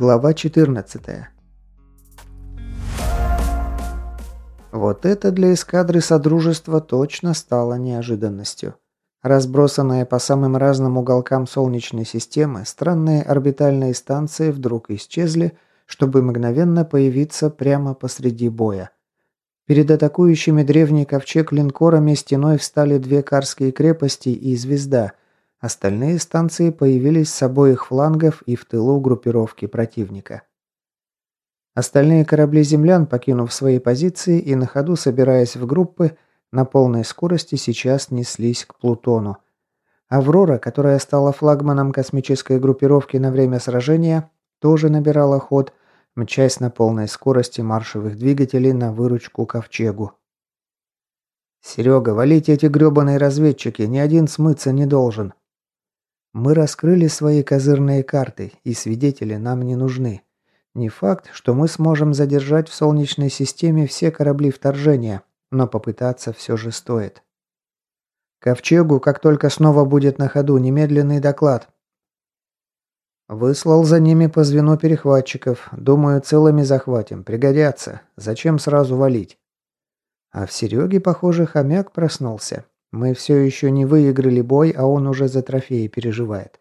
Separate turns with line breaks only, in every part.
Глава 14. Вот это для эскадры Содружества точно стало неожиданностью. Разбросанные по самым разным уголкам Солнечной системы, странные орбитальные станции вдруг исчезли, чтобы мгновенно появиться прямо посреди боя. Перед атакующими древний ковчег линкорами стеной встали две карские крепости и звезда, Остальные станции появились с обоих флангов и в тылу группировки противника. Остальные корабли землян, покинув свои позиции и на ходу собираясь в группы, на полной скорости сейчас неслись к Плутону. «Аврора», которая стала флагманом космической группировки на время сражения, тоже набирала ход, мчась на полной скорости маршевых двигателей на выручку Ковчегу. «Серега, валите эти гребаные разведчики, ни один смыться не должен», мы раскрыли свои козырные карты, и свидетели нам не нужны. Не факт, что мы сможем задержать в Солнечной системе все корабли вторжения, но попытаться все же стоит. Ковчегу, как только снова будет на ходу, немедленный доклад. Выслал за ними по звену перехватчиков. Думаю, целыми захватим. Пригодятся. Зачем сразу валить? А в Сереге, похоже, хомяк проснулся. Мы все еще не выиграли бой, а он уже за трофеи переживает.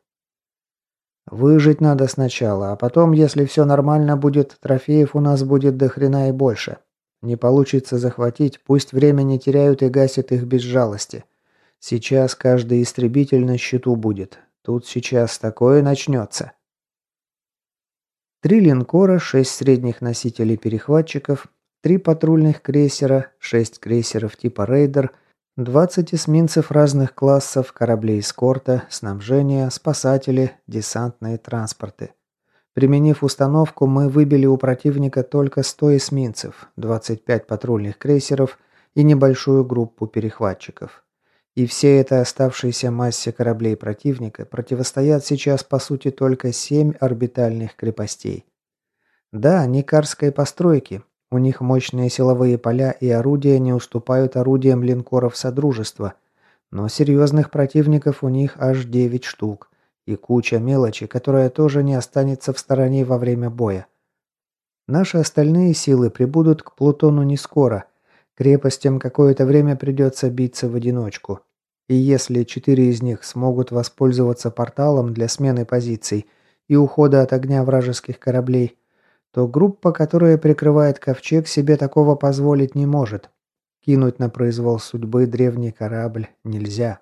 Выжить надо сначала, а потом, если все нормально будет, трофеев у нас будет до хрена и больше. Не получится захватить, пусть время не теряют и гасят их без жалости. Сейчас каждый истребитель на счету будет. Тут сейчас такое начнется. Три линкора, шесть средних носителей-перехватчиков, три патрульных крейсера, шесть крейсеров типа «Рейдер», 20 эсминцев разных классов, корабли эскорта, снабжения, спасатели, десантные транспорты. Применив установку, мы выбили у противника только 100 эсминцев, 25 патрульных крейсеров и небольшую группу перехватчиков. И всей этой оставшейся массе кораблей противника противостоят сейчас по сути только 7 орбитальных крепостей. Да, не карской постройки, у них мощные силовые поля и орудия не уступают орудиям линкоров Содружества, но серьезных противников у них аж 9 штук и куча мелочи, которая тоже не останется в стороне во время боя. Наши остальные силы прибудут к Плутону не скоро. Крепостям какое-то время придется биться в одиночку. И если четыре из них смогут воспользоваться порталом для смены позиций и ухода от огня вражеских кораблей, то группа, которая прикрывает ковчег, себе такого позволить не может. Кинуть на произвол судьбы древний корабль нельзя.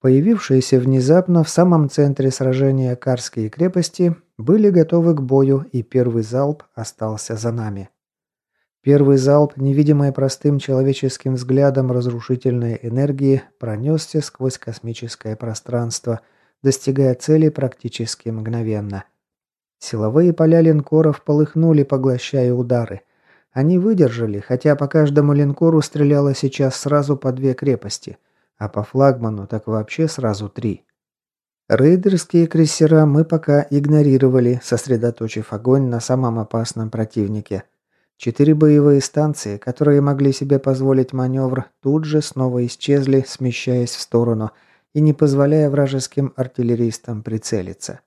Появившиеся внезапно в самом центре сражения Карские крепости были готовы к бою, и первый залп остался за нами. Первый залп, невидимый простым человеческим взглядом разрушительной энергии, пронесся сквозь космическое пространство, достигая цели практически мгновенно – Силовые поля линкоров полыхнули, поглощая удары. Они выдержали, хотя по каждому линкору стреляло сейчас сразу по две крепости, а по флагману так вообще сразу три. Рейдерские крейсера мы пока игнорировали, сосредоточив огонь на самом опасном противнике. Четыре боевые станции, которые могли себе позволить маневр, тут же снова исчезли, смещаясь в сторону и не позволяя вражеским артиллеристам прицелиться.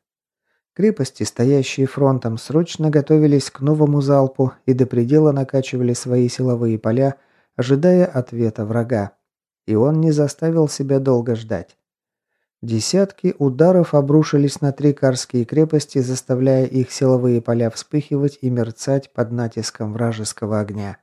Крепости, стоящие фронтом, срочно готовились к новому залпу и до предела накачивали свои силовые поля, ожидая ответа врага. И он не заставил себя долго ждать. Десятки ударов обрушились на три карские крепости, заставляя их силовые поля вспыхивать и мерцать под натиском вражеского огня.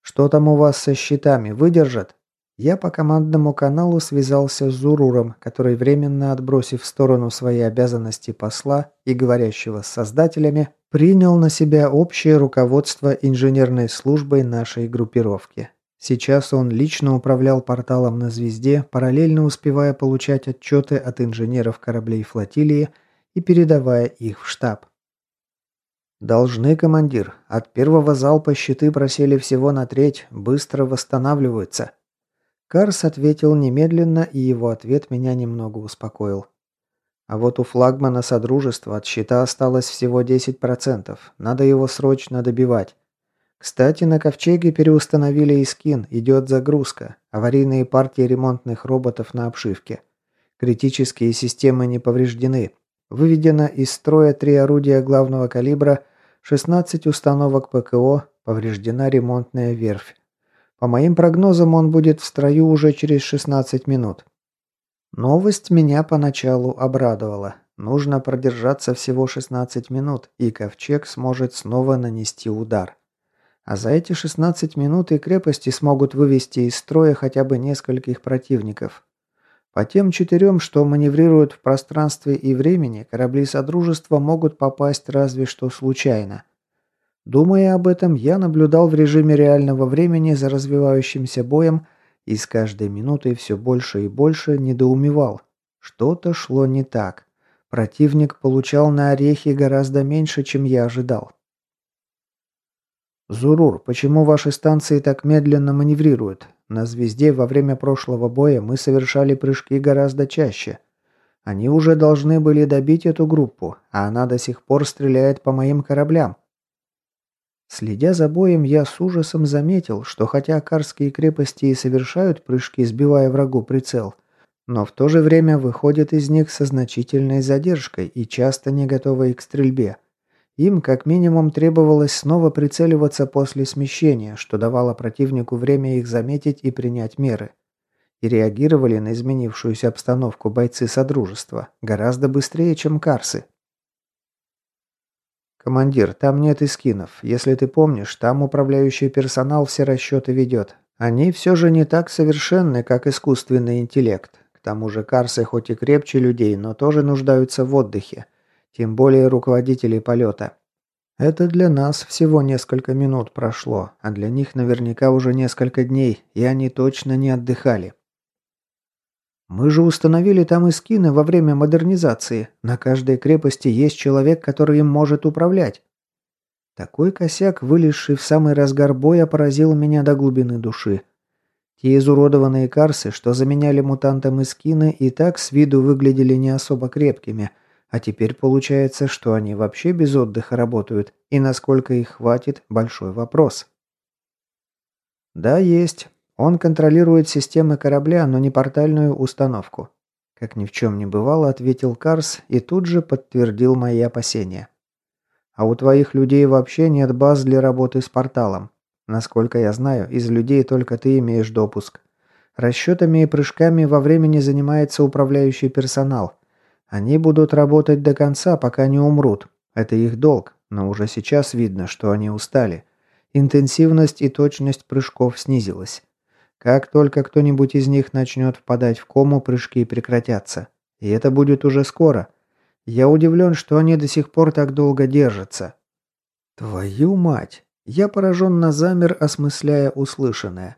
«Что там у вас со щитами? Выдержат?» Я по командному каналу связался с Зуруром, который, временно отбросив в сторону свои обязанности посла и говорящего с создателями, принял на себя общее руководство инженерной службой нашей группировки. Сейчас он лично управлял порталом на звезде, параллельно успевая получать отчеты от инженеров кораблей флотилии и передавая их в штаб. «Должны, командир. От первого залпа щиты просели всего на треть, быстро восстанавливаются», Карс ответил немедленно, и его ответ меня немного успокоил. А вот у флагмана Содружества от счета осталось всего 10%. Надо его срочно добивать. Кстати, на Ковчеге переустановили и скин, идет загрузка. Аварийные партии ремонтных роботов на обшивке. Критические системы не повреждены. Выведено из строя три орудия главного калибра, 16 установок ПКО, повреждена ремонтная верфь. По моим прогнозам, он будет в строю уже через 16 минут. Новость меня поначалу обрадовала. Нужно продержаться всего 16 минут, и Ковчег сможет снова нанести удар. А за эти 16 минут и крепости смогут вывести из строя хотя бы нескольких противников. По тем четырем, что маневрируют в пространстве и времени, корабли Содружества могут попасть разве что случайно. Думая об этом, я наблюдал в режиме реального времени за развивающимся боем и с каждой минутой все больше и больше недоумевал. Что-то шло не так. Противник получал на орехи гораздо меньше, чем я ожидал. «Зурур, почему ваши станции так медленно маневрируют? На звезде во время прошлого боя мы совершали прыжки гораздо чаще. Они уже должны были добить эту группу, а она до сих пор стреляет по моим кораблям». Следя за боем, я с ужасом заметил, что хотя карские крепости и совершают прыжки, сбивая врагу прицел, но в то же время выходят из них со значительной задержкой и часто не готовы к стрельбе. Им как минимум требовалось снова прицеливаться после смещения, что давало противнику время их заметить и принять меры. И реагировали на изменившуюся обстановку бойцы Содружества гораздо быстрее, чем Карсы. «Командир, там нет искинов. Если ты помнишь, там управляющий персонал все расчеты ведет. Они все же не так совершенны, как искусственный интеллект. К тому же карсы хоть и крепче людей, но тоже нуждаются в отдыхе. Тем более руководители полета. Это для нас всего несколько минут прошло, а для них наверняка уже несколько дней, и они точно не отдыхали. Мы же установили там и скины во время модернизации. На каждой крепости есть человек, который им может управлять. Такой косяк, вылезший в самый разгар боя, поразил меня до глубины души. Те изуродованные карсы, что заменяли мутантам Искины, и так с виду выглядели не особо крепкими, а теперь получается, что они вообще без отдыха работают, и насколько их хватит – большой вопрос. Да, есть. Он контролирует системы корабля, но не портальную установку. Как ни в чем не бывало, ответил Карс и тут же подтвердил мои опасения. А у твоих людей вообще нет баз для работы с порталом. Насколько я знаю, из людей только ты имеешь допуск. Расчетами и прыжками во времени занимается управляющий персонал. Они будут работать до конца, пока не умрут. Это их долг, но уже сейчас видно, что они устали. Интенсивность и точность прыжков снизилась. Как только кто-нибудь из них начнет впадать в кому, прыжки прекратятся. И это будет уже скоро. Я удивлен, что они до сих пор так долго держатся. Твою мать! Я пораженно замер, осмысляя услышанное.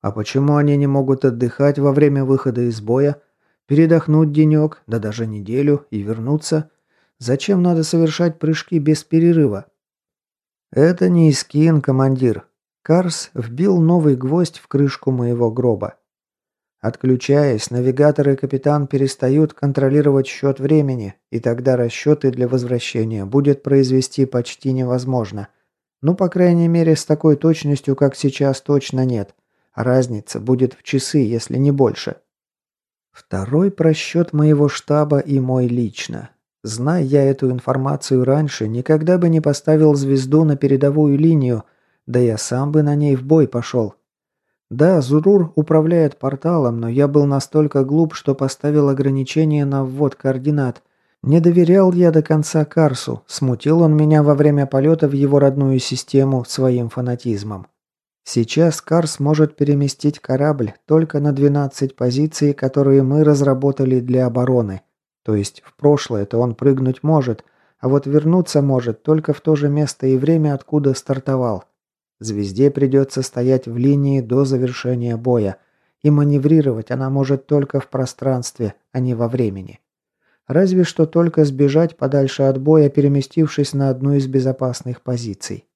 А почему они не могут отдыхать во время выхода из боя? Передохнуть денек, да даже неделю и вернуться? Зачем надо совершать прыжки без перерыва? Это не Искин, командир. Карс вбил новый гвоздь в крышку моего гроба. Отключаясь, навигатор и капитан перестают контролировать счет времени, и тогда расчеты для возвращения будет произвести почти невозможно – ну, по крайней мере, с такой точностью, как сейчас, точно нет. разница будет в часы, если не больше. Второй просчет моего штаба и мой лично. Зная я эту информацию раньше, никогда бы не поставил звезду на передовую линию, да я сам бы на ней в бой пошел. Да, Зурур управляет порталом, но я был настолько глуп, что поставил ограничение на ввод координат – не доверял я до конца Карсу, смутил он меня во время полета в его родную систему своим фанатизмом. Сейчас Карс может переместить корабль только на 12 позиций, которые мы разработали для обороны. То есть в прошлое-то он прыгнуть может, а вот вернуться может только в то же место и время, откуда стартовал. Звезде придется стоять в линии до завершения боя, и маневрировать она может только в пространстве, а не во времени. Разве что только сбежать подальше от боя, переместившись на одну из безопасных позиций.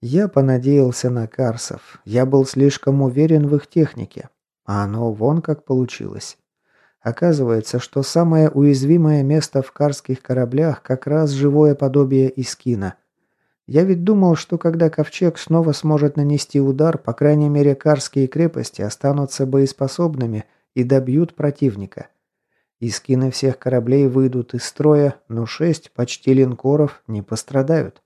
Я понадеялся на Карсов. Я был слишком уверен в их технике. А оно вон как получилось. Оказывается, что самое уязвимое место в карских кораблях как раз живое подобие Искина. Я ведь думал, что когда Ковчег снова сможет нанести удар, по крайней мере, карские крепости останутся боеспособными и добьют противника. Искины всех кораблей выйдут из строя, но шесть почти линкоров не пострадают.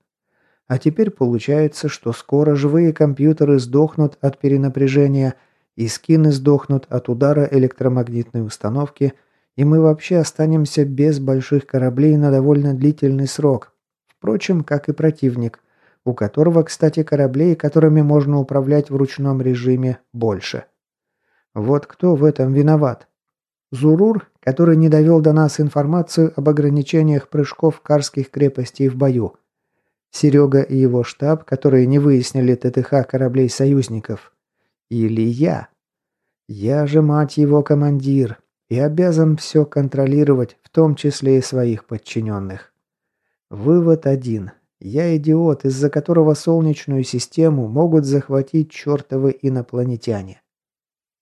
А теперь получается, что скоро живые компьютеры сдохнут от перенапряжения, и скины сдохнут от удара электромагнитной установки, и мы вообще останемся без больших кораблей на довольно длительный срок. Впрочем, как и противник, у которого, кстати, кораблей, которыми можно управлять в ручном режиме, больше. Вот кто в этом виноват? Зурур, который не довел до нас информацию об ограничениях прыжков карских крепостей в бою. Серега и его штаб, которые не выяснили ТТХ кораблей союзников. Или я. Я же, мать его, командир, и обязан все контролировать, в том числе и своих подчиненных. Вывод один. Я идиот, из-за которого Солнечную систему могут захватить чертовы инопланетяне.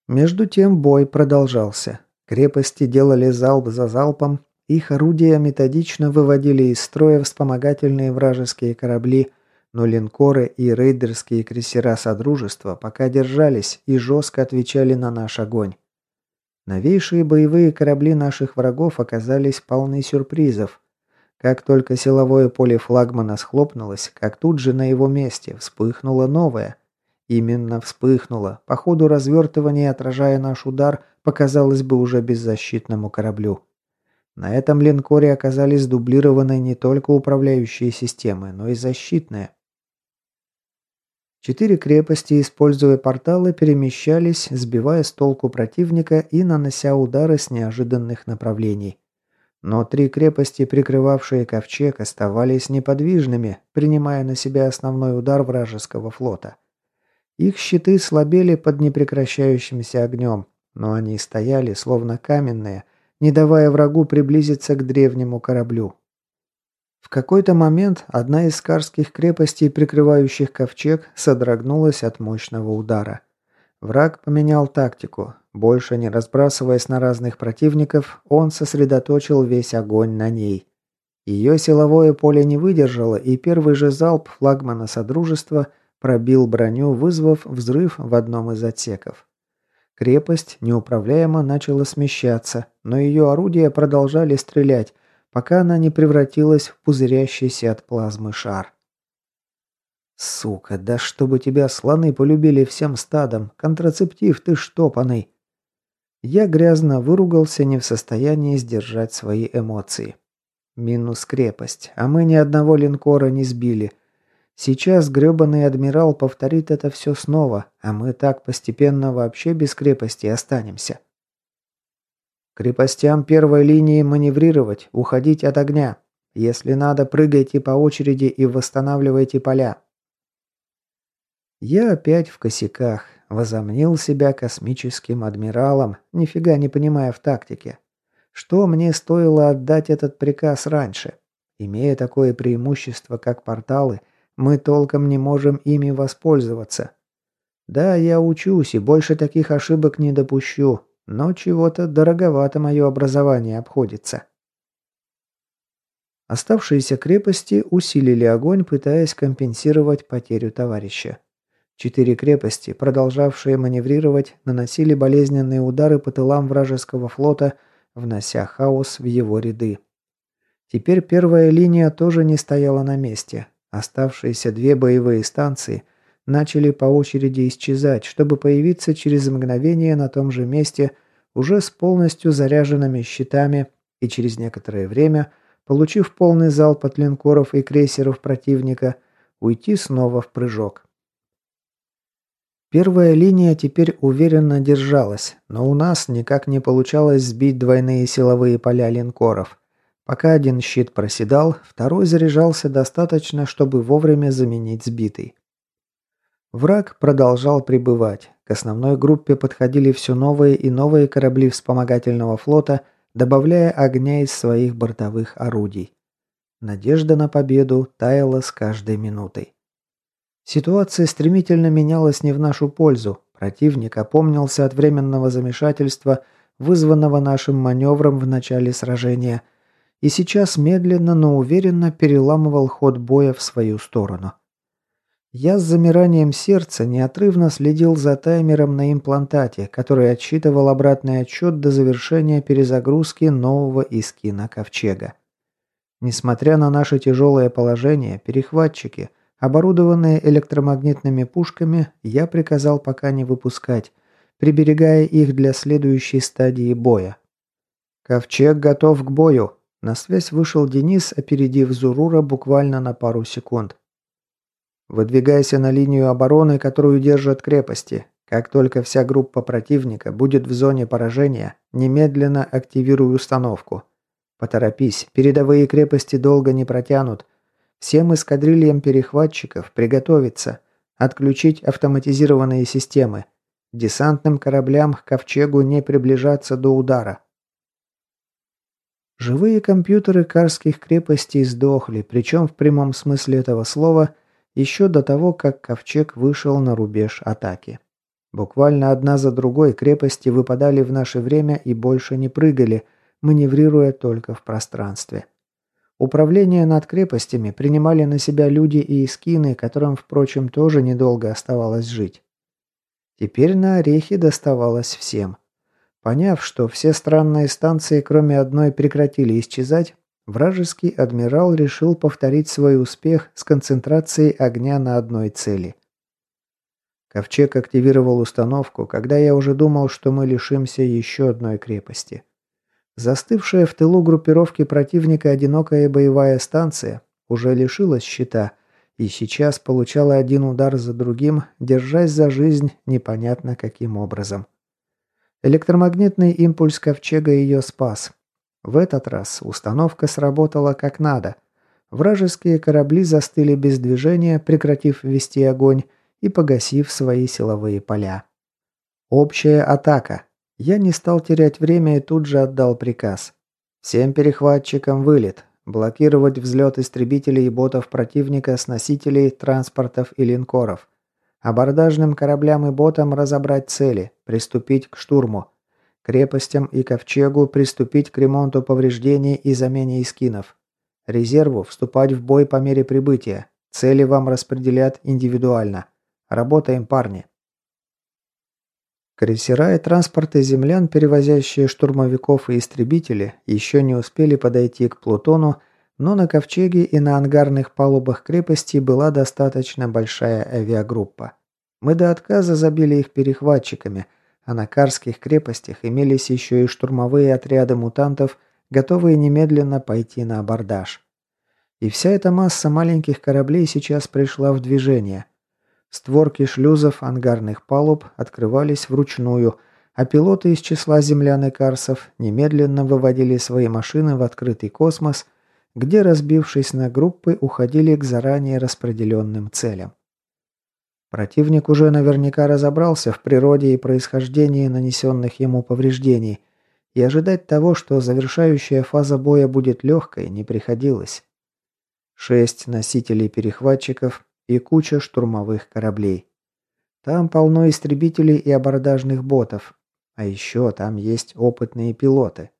Между тем бой продолжался. Крепости делали залп за залпом, их орудия методично выводили из строя вспомогательные вражеские корабли, но линкоры и рейдерские крейсера Содружества пока держались и жестко отвечали на наш огонь. Новейшие боевые корабли наших врагов оказались полны сюрпризов. Как только силовое поле флагмана схлопнулось, как тут же на его месте вспыхнуло новое. Именно вспыхнуло, по ходу развертывания отражая наш удар показалось бы уже беззащитному кораблю. На этом линкоре оказались дублированы не только управляющие системы, но и защитные. Четыре крепости, используя порталы, перемещались, сбивая с толку противника и нанося удары с неожиданных направлений. Но три крепости, прикрывавшие ковчег, оставались неподвижными, принимая на себя основной удар вражеского флота. Их щиты слабели под непрекращающимся огнем, но они стояли, словно каменные, не давая врагу приблизиться к древнему кораблю. В какой-то момент одна из карских крепостей, прикрывающих ковчег, содрогнулась от мощного удара. Враг поменял тактику. Больше не разбрасываясь на разных противников, он сосредоточил весь огонь на ней. Ее силовое поле не выдержало, и первый же залп флагмана Содружества пробил броню, вызвав взрыв в одном из отсеков. Крепость неуправляемо начала смещаться, но ее орудия продолжали стрелять, пока она не превратилась в пузырящийся от плазмы шар. «Сука, да чтобы тебя слоны полюбили всем стадом! Контрацептив ты штопанный!» Я грязно выругался, не в состоянии сдержать свои эмоции. Минус крепость, а мы ни одного линкора не сбили. Сейчас грёбаный адмирал повторит это все снова, а мы так постепенно вообще без крепости останемся. Крепостям первой линии маневрировать, уходить от огня. Если надо, прыгайте по очереди и восстанавливайте поля. Я опять в косяках, возомнил себя космическим адмиралом, нифига не понимая в тактике. Что мне стоило отдать этот приказ раньше? Имея такое преимущество, как порталы, мы толком не можем ими воспользоваться. Да, я учусь и больше таких ошибок не допущу, но чего-то дороговато мое образование обходится. Оставшиеся крепости усилили огонь, пытаясь компенсировать потерю товарища. Четыре крепости, продолжавшие маневрировать, наносили болезненные удары по тылам вражеского флота, внося хаос в его ряды. Теперь первая линия тоже не стояла на месте. Оставшиеся две боевые станции начали по очереди исчезать, чтобы появиться через мгновение на том же месте уже с полностью заряженными щитами и через некоторое время, получив полный залп от линкоров и крейсеров противника, уйти снова в прыжок. Первая линия теперь уверенно держалась, но у нас никак не получалось сбить двойные силовые поля линкоров. Пока один щит проседал, второй заряжался достаточно, чтобы вовремя заменить сбитый. Враг продолжал пребывать. К основной группе подходили все новые и новые корабли вспомогательного флота, добавляя огня из своих бортовых орудий. Надежда на победу таяла с каждой минутой. Ситуация стремительно менялась не в нашу пользу. Противник опомнился от временного замешательства, вызванного нашим маневром в начале сражения – и сейчас медленно, но уверенно переламывал ход боя в свою сторону. Я с замиранием сердца неотрывно следил за таймером на имплантате, который отсчитывал обратный отчет до завершения перезагрузки нового искина Ковчега. Несмотря на наше тяжелое положение, перехватчики, оборудованные электромагнитными пушками, я приказал пока не выпускать, приберегая их для следующей стадии боя. «Ковчег готов к бою!» На связь вышел Денис, опередив Зурура буквально на пару секунд. Выдвигайся на линию обороны, которую держат крепости. Как только вся группа противника будет в зоне поражения, немедленно активируй установку. Поторопись, передовые крепости долго не протянут. Всем эскадрильям перехватчиков приготовиться, отключить автоматизированные системы. Десантным кораблям к ковчегу не приближаться до удара. Живые компьютеры карских крепостей сдохли, причем в прямом смысле этого слова – еще до того, как Ковчег вышел на рубеж атаки. Буквально одна за другой крепости выпадали в наше время и больше не прыгали, маневрируя только в пространстве. Управление над крепостями принимали на себя люди и искины, которым, впрочем, тоже недолго оставалось жить. Теперь на орехи доставалось всем. Поняв, что все странные станции, кроме одной, прекратили исчезать, Вражеский адмирал решил повторить свой успех с концентрацией огня на одной цели. Ковчег активировал установку, когда я уже думал, что мы лишимся еще одной крепости. Застывшая в тылу группировки противника одинокая боевая станция уже лишилась щита и сейчас получала один удар за другим, держась за жизнь непонятно каким образом. Электромагнитный импульс Ковчега ее спас, в этот раз установка сработала как надо. Вражеские корабли застыли без движения, прекратив вести огонь и погасив свои силовые поля. Общая атака. Я не стал терять время и тут же отдал приказ. Всем перехватчикам вылет. Блокировать взлет истребителей и ботов противника с носителей, транспортов и линкоров. Абордажным кораблям и ботам разобрать цели, приступить к штурму крепостям и ковчегу приступить к ремонту повреждений и замене эскинов. Резерву вступать в бой по мере прибытия. Цели вам распределят индивидуально. Работаем, парни. Крейсера и транспорты землян, перевозящие штурмовиков и истребители, еще не успели подойти к Плутону, но на ковчеге и на ангарных палубах крепости была достаточно большая авиагруппа. Мы до отказа забили их перехватчиками – а на Карских крепостях имелись еще и штурмовые отряды мутантов, готовые немедленно пойти на абордаж. И вся эта масса маленьких кораблей сейчас пришла в движение. Створки шлюзов ангарных палуб открывались вручную, а пилоты из числа землян и карсов немедленно выводили свои машины в открытый космос, где, разбившись на группы, уходили к заранее распределенным целям. Противник уже наверняка разобрался в природе и происхождении нанесенных ему повреждений, и ожидать того, что завершающая фаза боя будет легкой, не приходилось. Шесть носителей-перехватчиков и куча штурмовых кораблей. Там полно истребителей и абордажных ботов, а еще там есть опытные пилоты.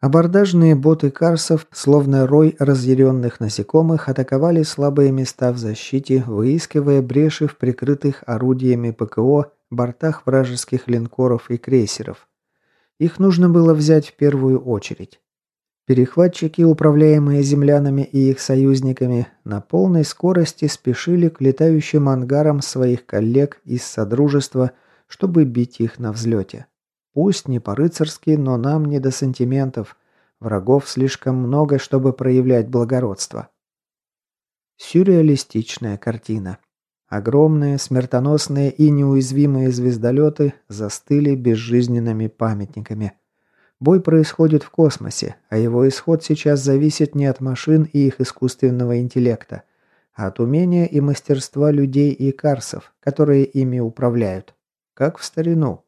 Абордажные боты Карсов, словно рой разъяренных насекомых, атаковали слабые места в защите, выискивая бреши в прикрытых орудиями ПКО бортах вражеских линкоров и крейсеров. Их нужно было взять в первую очередь. Перехватчики, управляемые землянами и их союзниками, на полной скорости спешили к летающим ангарам своих коллег из Содружества, чтобы бить их на взлете. Пусть не по-рыцарски, но нам не до сантиментов. Врагов слишком много, чтобы проявлять благородство. Сюрреалистичная картина. Огромные, смертоносные и неуязвимые звездолеты застыли безжизненными памятниками. Бой происходит в космосе, а его исход сейчас зависит не от машин и их искусственного интеллекта, а от умения и мастерства людей и карсов, которые ими управляют. Как в старину.